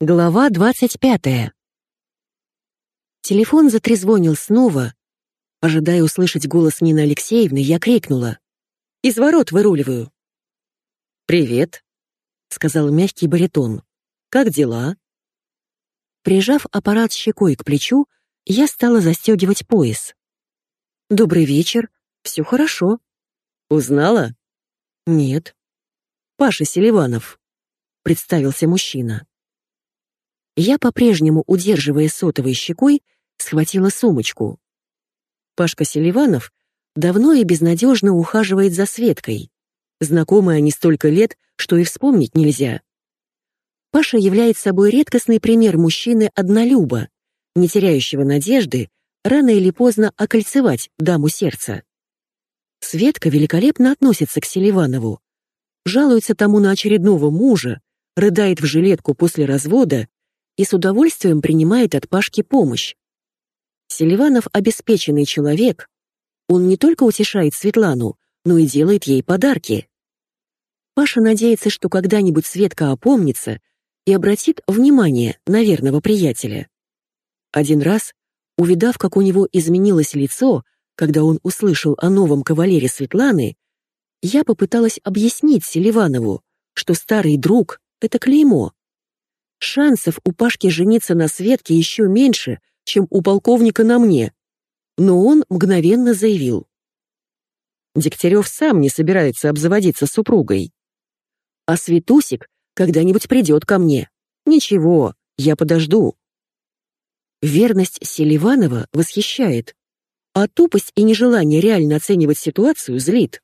Глава двадцать пятая. Телефон затрезвонил снова. Ожидая услышать голос Нины Алексеевны, я крикнула. «Из ворот выруливаю». «Привет», — сказал мягкий баритон. «Как дела?» Прижав аппарат щекой к плечу, я стала застегивать пояс. «Добрый вечер. Все хорошо». «Узнала?» «Нет». «Паша Селиванов», — представился мужчина. Я, по-прежнему удерживая сотовой щекой, схватила сумочку. Пашка Селиванов давно и безнадежно ухаживает за Светкой. Знакомы они столько лет, что и вспомнить нельзя. Паша является собой редкостный пример мужчины-однолюба, не теряющего надежды рано или поздно окольцевать даму сердца. Светка великолепно относится к Селиванову, жалуется тому на очередного мужа, рыдает в жилетку после развода и с удовольствием принимает от Пашки помощь. Селиванов обеспеченный человек. Он не только утешает Светлану, но и делает ей подарки. Паша надеется, что когда-нибудь Светка опомнится и обратит внимание на верного приятеля. Один раз, увидав, как у него изменилось лицо, когда он услышал о новом кавалере Светланы, я попыталась объяснить Селиванову, что старый друг — это клеймо, Шансов у Пашки жениться на Светке еще меньше, чем у полковника на мне. Но он мгновенно заявил. Дегтярев сам не собирается обзаводиться супругой. А Светусик когда-нибудь придет ко мне. Ничего, я подожду. Верность Селиванова восхищает, а тупость и нежелание реально оценивать ситуацию злит.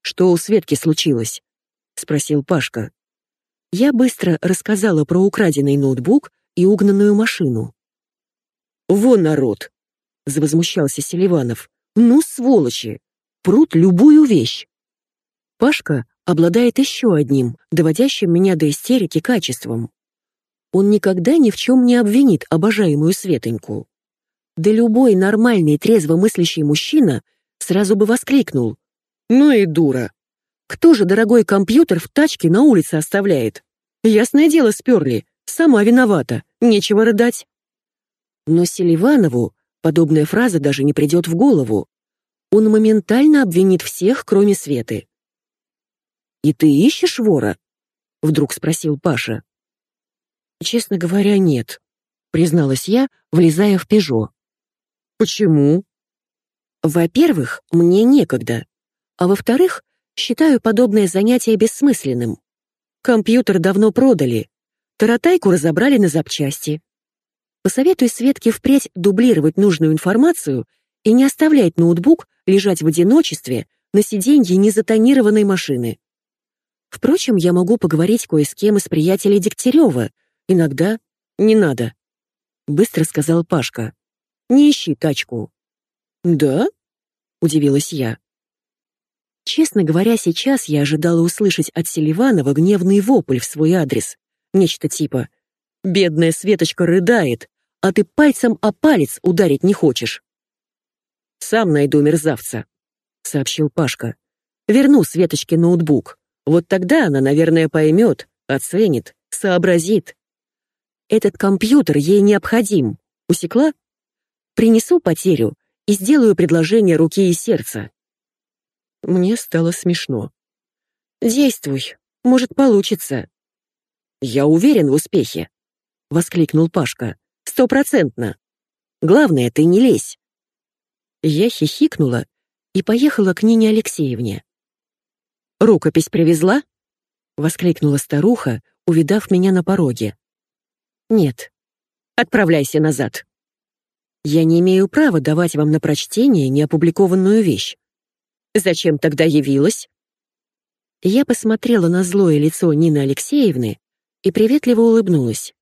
«Что у Светки случилось?» — спросил Пашка. Я быстро рассказала про украденный ноутбук и угнанную машину. «Вон народ!» — завозмущался Селиванов. «Ну, сволочи! Прут любую вещь!» Пашка обладает еще одним, доводящим меня до истерики качеством. Он никогда ни в чем не обвинит обожаемую Светоньку. Да любой нормальный, трезвомыслящий мужчина сразу бы воскликнул. «Ну и дура! Кто же дорогой компьютер в тачке на улице оставляет? Ясное дело, сперли. Сама виновата. Нечего рыдать. Но Селиванову подобная фраза даже не придет в голову. Он моментально обвинит всех, кроме Светы. «И ты ищешь вора?» — вдруг спросил Паша. «Честно говоря, нет», — призналась я, влезая в «Пежо». «Почему?» «Во-первых, мне некогда. А во-вторых, Считаю подобное занятие бессмысленным. Компьютер давно продали. Таратайку разобрали на запчасти. Посоветуй Светке впредь дублировать нужную информацию и не оставлять ноутбук лежать в одиночестве на сиденье незатонированной машины. Впрочем, я могу поговорить кое с кем из приятелей Дегтярева. Иногда не надо. Быстро сказал Пашка. Не ищи тачку. Да? Удивилась я. Честно говоря, сейчас я ожидала услышать от Селиванова гневный вопль в свой адрес. Нечто типа «Бедная Светочка рыдает, а ты пальцем о палец ударить не хочешь». «Сам найду мерзавца», — сообщил Пашка. «Верну Светочке ноутбук. Вот тогда она, наверное, поймет, оценит, сообразит. Этот компьютер ей необходим. Усекла? Принесу потерю и сделаю предложение руки и сердца. Мне стало смешно. «Действуй, может, получится». «Я уверен в успехе», — воскликнул Пашка. «Стопроцентно. Главное, ты не лезь». Я хихикнула и поехала к Нине Алексеевне. «Рукопись привезла?» — воскликнула старуха, увидав меня на пороге. «Нет. Отправляйся назад. Я не имею права давать вам на прочтение неопубликованную вещь. Зачем тогда явилась?» Я посмотрела на злое лицо Нины Алексеевны и приветливо улыбнулась.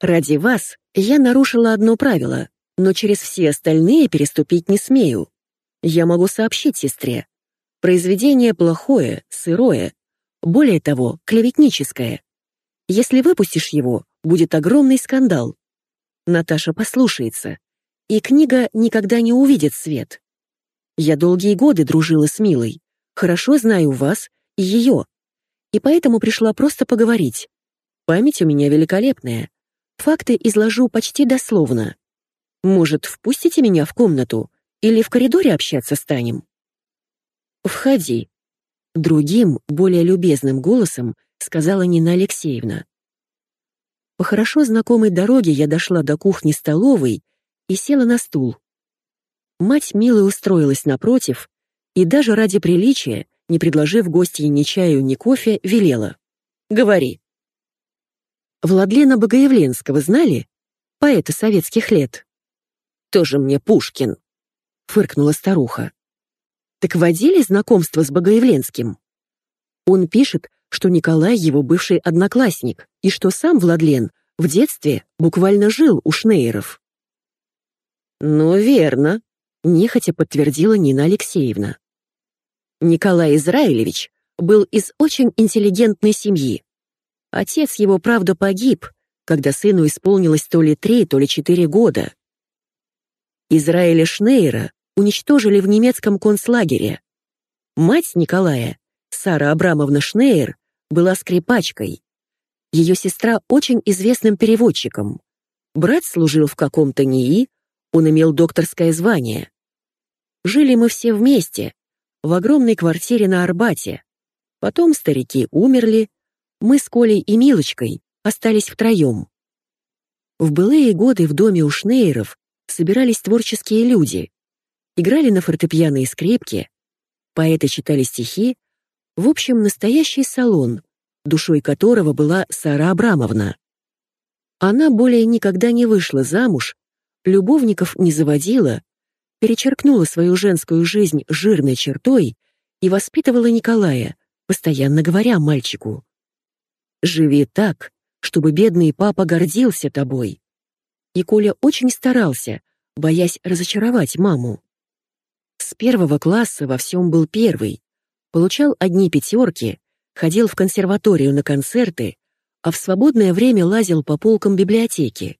«Ради вас я нарушила одно правило, но через все остальные переступить не смею. Я могу сообщить сестре. Произведение плохое, сырое, более того, клеветническое. Если выпустишь его, будет огромный скандал. Наташа послушается, и книга никогда не увидит свет. Я долгие годы дружила с Милой, хорошо знаю вас и ее. И поэтому пришла просто поговорить. Память у меня великолепная. Факты изложу почти дословно. Может, впустите меня в комнату или в коридоре общаться станем? Входи. Другим, более любезным голосом сказала Нина Алексеевна. По хорошо знакомой дороге я дошла до кухни-столовой и села на стул. Мать мило устроилась напротив и даже ради приличия, не предложив гостье ни чаю, ни кофе, велела. «Говори». Владлена Богоявленского знали? Поэта советских лет. «Тоже мне Пушкин», — фыркнула старуха. «Так водили знакомство с Богоявленским?» Он пишет, что Николай его бывший одноклассник, и что сам Владлен в детстве буквально жил у Шнейеров. «Ну, верно», — нехотя подтвердила Нина Алексеевна. Николай Израилевич был из очень интеллигентной семьи. Отец его, правда, погиб, когда сыну исполнилось то ли три, то ли четыре года. Израиля Шнейра уничтожили в немецком концлагере. Мать Николая, Сара Абрамовна Шнейр, была скрипачкой. Ее сестра очень известным переводчиком. Брат служил в каком-то НИИ, он имел докторское звание. Жили мы все вместе, в огромной квартире на Арбате. Потом старики умерли, мы с Колей и Милочкой остались втроем. В былые годы в доме у Шнейеров собирались творческие люди, играли на фортепиано и скрипке, поэты читали стихи, в общем, настоящий салон, душой которого была Сара Абрамовна. Она более никогда не вышла замуж, любовников не заводила, перечеркнула свою женскую жизнь жирной чертой и воспитывала Николая, постоянно говоря мальчику Живи так, чтобы бедный папа гордился тобой. И Коля очень старался, боясь разочаровать маму. С первого класса во всем был первый, получал одни пятерки, ходил в консерваторию на концерты, а в свободное время лазил по полкам библиотеки.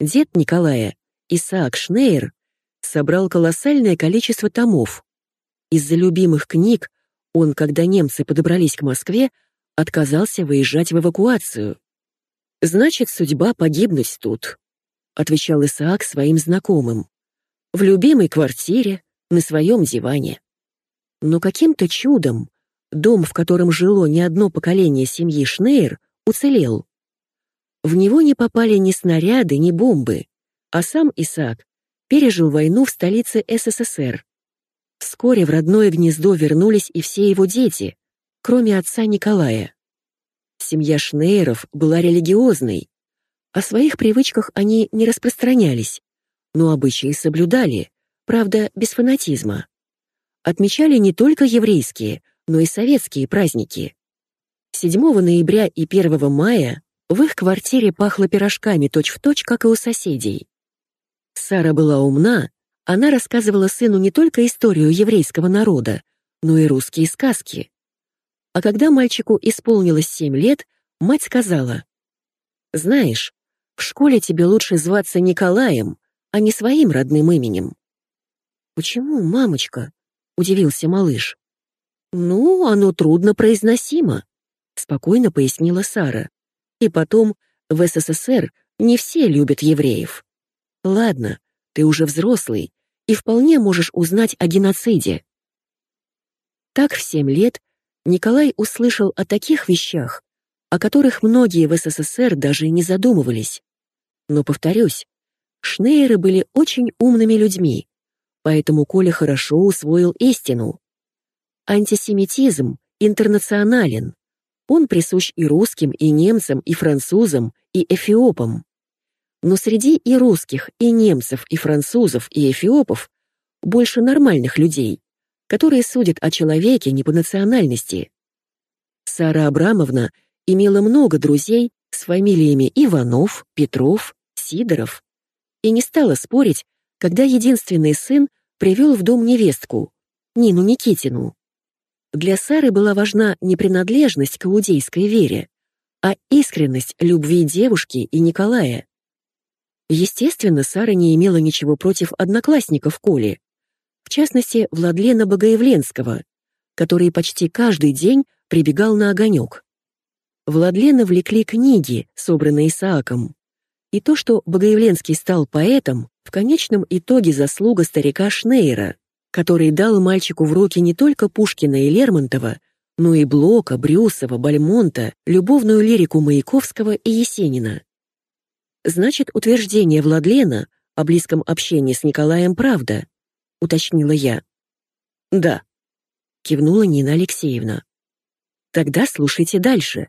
Дед Николая, Исаак Шнейер, собрал колоссальное количество томов. Из-за любимых книг он, когда немцы подобрались к Москве, отказался выезжать в эвакуацию. «Значит, судьба погибнуть тут», — отвечал Исаак своим знакомым. «В любимой квартире, на своем диване». Но каким-то чудом дом, в котором жило не одно поколение семьи Шнейр, уцелел. В него не попали ни снаряды, ни бомбы, а сам Исаак пережил войну в столице СССР. Вскоре в родное гнездо вернулись и все его дети, кроме отца Николая. Семья Шнейров была религиозной. О своих привычках они не распространялись, но обычаи соблюдали, правда, без фанатизма. Отмечали не только еврейские, но и советские праздники. 7 ноября и 1 мая в их квартире пахло пирожками точь-в-точь, точь, как и у соседей. Сара была умна, она рассказывала сыну не только историю еврейского народа, но и русские сказки. А когда мальчику исполнилось семь лет, мать сказала, «Знаешь, в школе тебе лучше зваться Николаем, а не своим родным именем». «Почему, мамочка?» — удивился малыш. «Ну, оно трудно произносимо», — спокойно пояснила Сара. «И потом, в СССР не все любят евреев. Ладно, ты уже взрослый и вполне можешь узнать о геноциде». Так в семь лет Николай услышал о таких вещах, о которых многие в СССР даже не задумывались. Но, повторюсь, Шнейеры были очень умными людьми, поэтому Коля хорошо усвоил истину. Антисемитизм интернационален. Он присущ и русским, и немцам, и французам, и эфиопам. Но среди и русских, и немцев, и французов, и эфиопов больше нормальных людей, которые судят о человеке не по национальности. Сара Абрамовна имела много друзей с фамилиями Иванов, Петров, Сидоров и не стала спорить, когда единственный сын привел в дом невестку, Нину Никитину. Для Сары была важна не принадлежность к иудейской вере, а искренность любви девушки и Николая. Естественно, Сара не имела ничего против одноклассников Коли, в частности, Владлена Богоявленского, который почти каждый день прибегал на огонек. Владлена влекли книги, собранные Исааком. И то, что Богоявленский стал поэтом, в конечном итоге заслуга старика Шнейра, который дал мальчику в руки не только Пушкина и Лермонтова, но и Блока, Брюсова, Бальмонта, любовную лирику Маяковского и Есенина. Значит, утверждение Владлена о близком общении с Николаем правда, уточнила я. Да, кивнула Нина Алексеевна. Тогда слушайте дальше,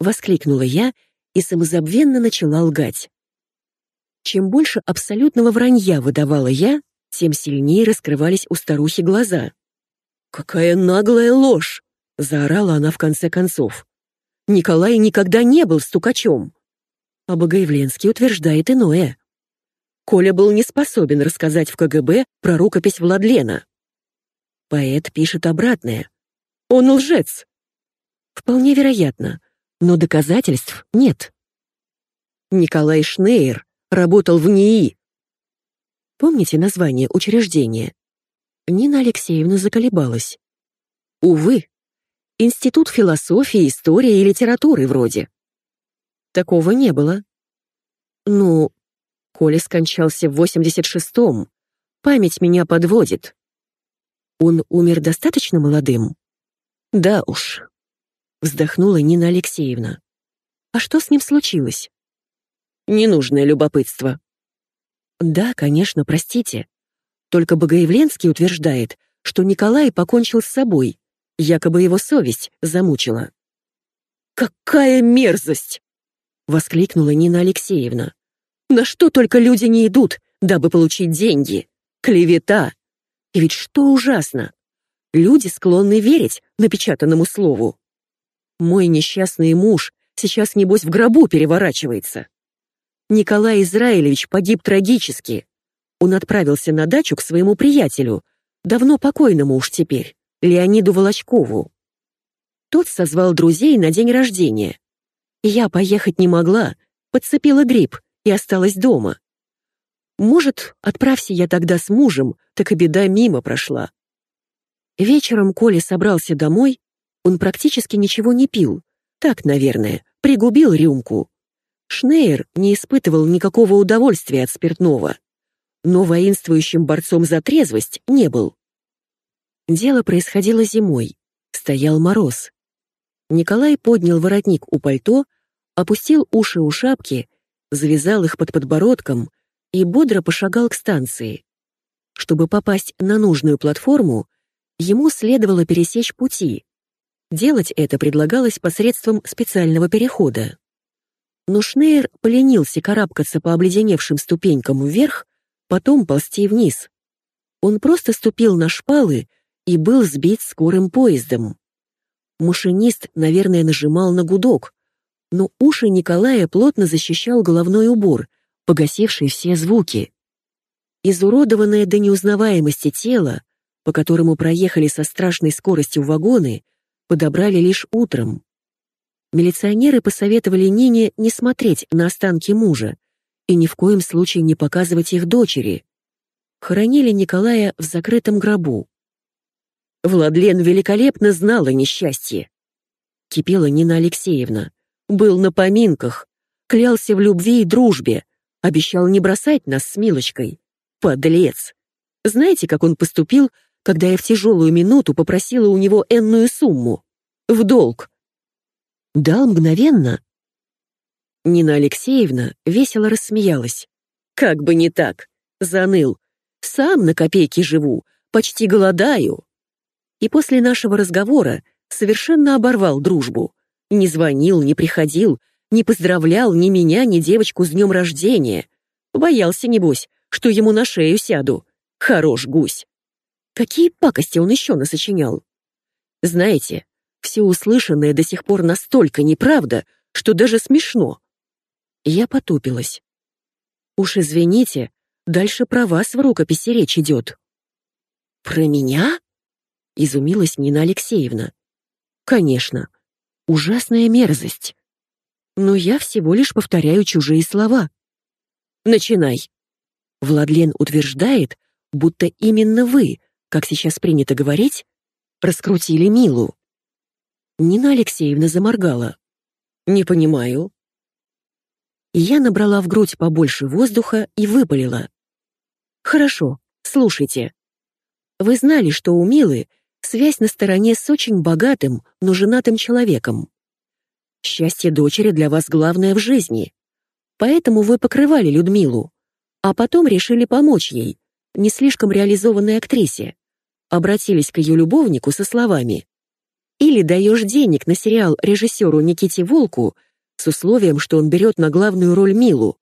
воскликнула я и самозабвенно начала лгать. Чем больше абсолютного вранья выдавала я, тем сильнее раскрывались у старухи глаза. «Какая наглая ложь!» — заорала она в конце концов. «Николай никогда не был стукачом!» А Богоявленский утверждает иное. Коля был не способен рассказать в КГБ про рукопись Владлена. Поэт пишет обратное. Он лжец. Вполне вероятно, но доказательств нет. Николай Шнейер работал в НИИ. Помните название учреждения? Нина Алексеевна заколебалась. Увы, Институт философии, истории и литературы вроде. Такого не было. Ну, Коля скончался в 86-м. Память меня подводит. Он умер достаточно молодым? Да уж. Вздохнула Нина Алексеевна. А что с ним случилось? Ненужное любопытство. Да, конечно, простите. Только Богоявленский утверждает, что Николай покончил с собой, якобы его совесть замучила. «Какая мерзость!» — воскликнула Нина Алексеевна. «На что только люди не идут, дабы получить деньги? Клевета! И ведь что ужасно! Люди склонны верить напечатанному слову. Мой несчастный муж сейчас, небось, в гробу переворачивается. Николай Израилевич погиб трагически. Он отправился на дачу к своему приятелю, давно покойному уж теперь, Леониду Волочкову. Тот созвал друзей на день рождения. Я поехать не могла, подцепила грипп и осталась дома. Может, отправься я тогда с мужем, так и беда мимо прошла. Вечером Коля собрался домой он практически ничего не пил. Так, наверное, пригубил рюмку. Шнейер не испытывал никакого удовольствия от спиртного. Но воинствующим борцом за трезвость не был. Дело происходило зимой. Стоял мороз. Николай поднял воротник у пальто, опустил уши у шапки, завязал их под подбородком и бодро пошагал к станции. Чтобы попасть на нужную платформу, ему следовало пересечь пути, Делать это предлагалось посредством специального перехода. Но Шнейр поленился карабкаться по обледеневшим ступенькам вверх, потом ползти вниз. Он просто ступил на шпалы и был сбит скорым поездом. Машинист, наверное, нажимал на гудок, но уши Николая плотно защищал головной убор, погасивший все звуки. Изуродованное до неузнаваемости тело, по которому проехали со страшной скоростью вагоны, подобрали лишь утром. Милиционеры посоветовали Нине не смотреть на останки мужа и ни в коем случае не показывать их дочери. Хоронили Николая в закрытом гробу. Владлен великолепно знала несчастье. Кипела Нина Алексеевна. Был на поминках, клялся в любви и дружбе, обещал не бросать нас с Милочкой. Подлец! Знаете, как он поступил, когда я в тяжелую минуту попросила у него энную сумму. В долг. Дал мгновенно. Нина Алексеевна весело рассмеялась. Как бы не так. Заныл. Сам на копейки живу, почти голодаю. И после нашего разговора совершенно оборвал дружбу. Не звонил, не приходил, не поздравлял ни меня, ни девочку с днем рождения. Боялся, небось, что ему на шею сяду. Хорош гусь. Какие пакости он еще насочинял? Знаете, все услышанное до сих пор настолько неправда, что даже смешно. Я потупилась. Уж извините, дальше про вас в рукописи речь идет. Про меня? Изумилась Нина Алексеевна. Конечно, ужасная мерзость. Но я всего лишь повторяю чужие слова. Начинай. Владлен утверждает, будто именно вы как сейчас принято говорить, раскрутили Милу. Нина Алексеевна заморгала. Не понимаю. Я набрала в грудь побольше воздуха и выпалила. Хорошо, слушайте. Вы знали, что у Милы связь на стороне с очень богатым, но женатым человеком. Счастье дочери для вас главное в жизни. Поэтому вы покрывали Людмилу, а потом решили помочь ей, не слишком реализованной актрисе. Обратились к ее любовнику со словами «Или даешь денег на сериал режиссеру Никите Волку с условием, что он берет на главную роль Милу,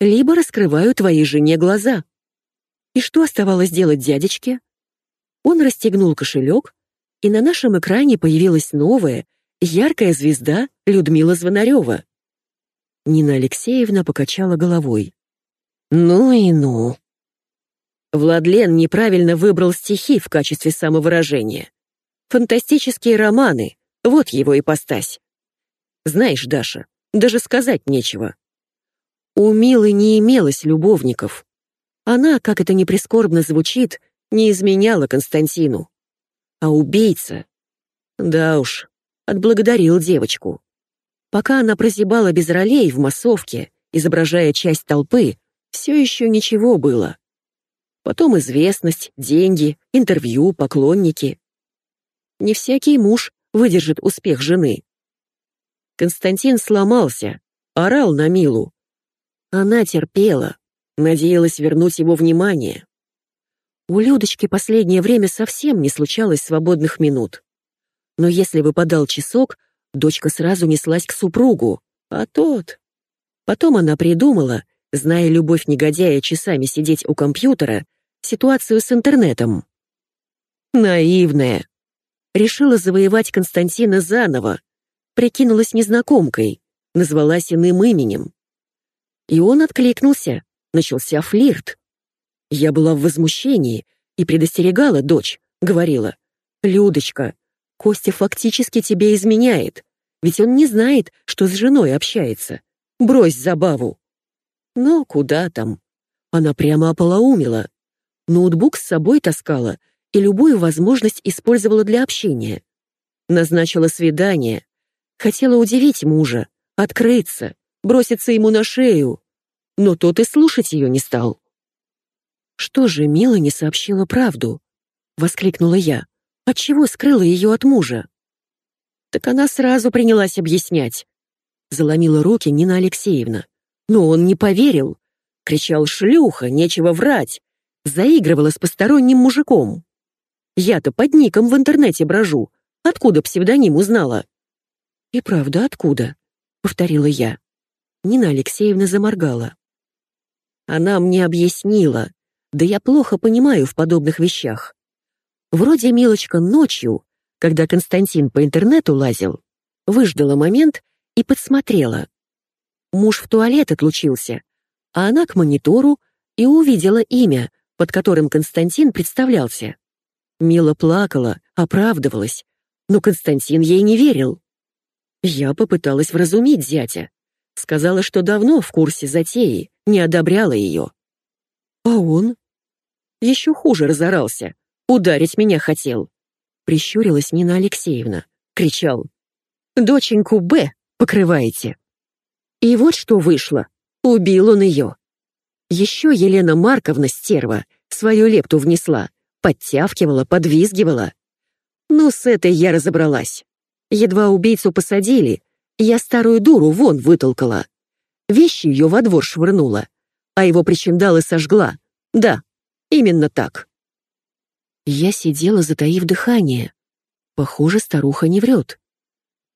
либо раскрываю твоей жене глаза». И что оставалось делать дядечке? Он расстегнул кошелек, и на нашем экране появилась новая, яркая звезда Людмила Звонарева. Нина Алексеевна покачала головой. «Ну и ну!» Владлен неправильно выбрал стихи в качестве самовыражения. Фантастические романы — вот его ипостась. Знаешь, Даша, даже сказать нечего. У Милы не имелось любовников. Она, как это ни прискорбно звучит, не изменяла Константину. А убийца... Да уж, отблагодарил девочку. Пока она прозябала без ролей в массовке, изображая часть толпы, все еще ничего было. Потом известность, деньги, интервью, поклонники. Не всякий муж выдержит успех жены. Константин сломался, орал на Милу. Она терпела, надеялась вернуть его внимание. У Людочки последнее время совсем не случалось свободных минут. Но если выпадал часок, дочка сразу неслась к супругу, а тот... Потом она придумала, зная любовь негодяя часами сидеть у компьютера, ситуацию с интернетом. Наивная. Решила завоевать Константина заново, прикинулась незнакомкой, назвалась иным именем. И он откликнулся, начался флирт. Я была в возмущении и предостерегала дочь, говорила, «Людочка, Костя фактически тебе изменяет, ведь он не знает, что с женой общается. Брось забаву». Но куда там? Она прямо ополоумила. Ноутбук с собой таскала и любую возможность использовала для общения. Назначила свидание. Хотела удивить мужа, открыться, броситься ему на шею. Но тот и слушать ее не стал. «Что же Мила не сообщила правду?» — воскликнула я. «Отчего скрыла ее от мужа?» «Так она сразу принялась объяснять», — заломила руки Нина Алексеевна. Но он не поверил. Кричал «Шлюха, нечего врать!» Заигрывала с посторонним мужиком. Я-то под ником в интернете брожу. Откуда псевдоним узнала? «И правда, откуда?» — повторила я. Нина Алексеевна заморгала. Она мне объяснила, да я плохо понимаю в подобных вещах. Вроде Милочка ночью, когда Константин по интернету лазил, выждала момент и подсмотрела. Муж в туалет отлучился, а она к монитору и увидела имя, под которым Константин представлялся. Мила плакала, оправдывалась, но Константин ей не верил. Я попыталась вразумить зятя. Сказала, что давно в курсе затеи, не одобряла ее. А он? Еще хуже разорался. Ударить меня хотел. Прищурилась Нина Алексеевна. Кричал. «Доченьку Б покрываете». И вот что вышло. Убил он ее. Еще Елена Марковна, стерва, свою лепту внесла. Подтявкивала, подвизгивала. Ну, с этой я разобралась. Едва убийцу посадили, я старую дуру вон вытолкала. Вещи ее во двор швырнула а его причиндалы сожгла. Да, именно так. Я сидела, затаив дыхание. Похоже, старуха не врет.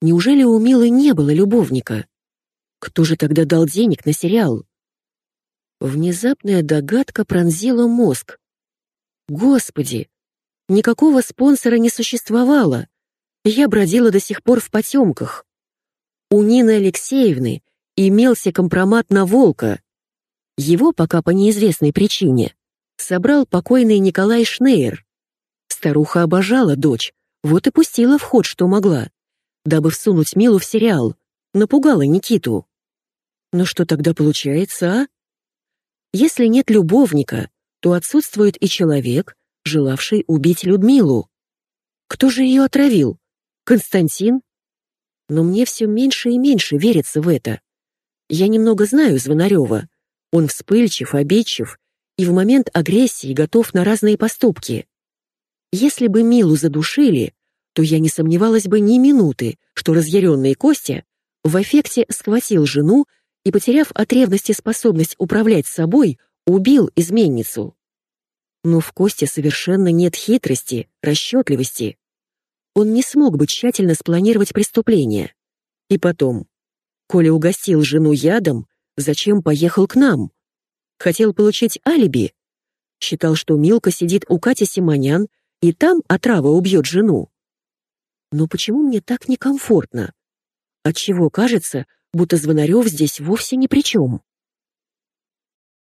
Неужели у Милы не было любовника? Кто же тогда дал денег на сериал? Внезапная догадка пронзила мозг. Господи, никакого спонсора не существовало. Я бродила до сих пор в потемках. У Нины Алексеевны имелся компромат на волка. Его, пока по неизвестной причине, собрал покойный Николай Шнейер. Старуха обожала дочь, вот и пустила в ход, что могла, дабы всунуть Милу в сериал, напугала Никиту. Но что тогда получается, а? Если нет любовника, то отсутствует и человек, желавший убить Людмилу. Кто же ее отравил? Константин? Но мне все меньше и меньше верится в это. Я немного знаю Звонарева. Он вспыльчив, обидчив и в момент агрессии готов на разные поступки. Если бы Милу задушили, то я не сомневалась бы ни минуты, что разъяренный Костя в эффекте схватил жену и, потеряв от ревности способность управлять собой, убил изменницу. Но в Косте совершенно нет хитрости, расчетливости. Он не смог бы тщательно спланировать преступление. И потом, Коля угостил жену ядом, зачем поехал к нам? Хотел получить алиби? Считал, что Милка сидит у Кати Симонян, и там отрава убьет жену. Но почему мне так некомфортно? Отчего кажется, будто Звонарев здесь вовсе ни при чем?